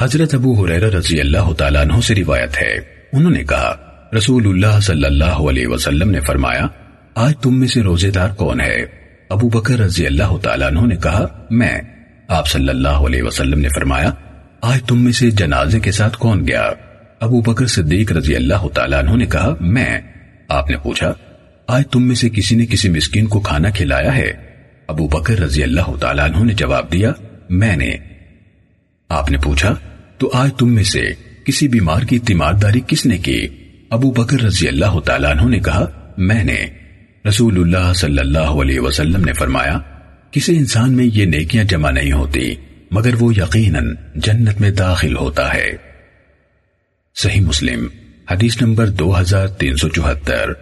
حضرت ابو حریرہ رضی اللہ تعالیٰ عنہ سے روایت ہے۔ انہوں نے کہا رسول اللہ صلی اللہ علیہ وسلم نے فرمایا، آج تم میں سے روزے دار کون ہے؟ ابو بکر رضی اللہ تعالیٰ عنہ نے کہا، میں۔ آپ صلی اللہ علیہ وسلم نے فرمایا، آج تم میں سے جنازے کے ساتھ کون گیا؟ ابو بکر صدیق رضی اللہ تعالیٰ عنہ نے کہا، میں۔ آپ نے پوچھا، آج تم میں سے کسی نے کسی مسکین کو کھانا کھلایا ہے؟ ابو بکر رضی اللہ تعالیٰ عنہ نے جواب دیا، میں نے۔ آپ نے پوچھا، تو آج تم میں سے کسی بیمار کی تیمارداری کس نے کی؟ ابو بکر رضی اللہ تعالیٰ عنہ نے کہا، میں نے۔ رسول اللہ صلی اللہ علیہ وسلم نے فرمایا، کسی انسان میں یہ نیکیاں جمع نہیں ہوتی، مگر وہ یقیناً جنت میں داخل ہوتا ہے۔ صحیح مسلم، حدیث نمبر دو ہزار تین سو چوہتر۔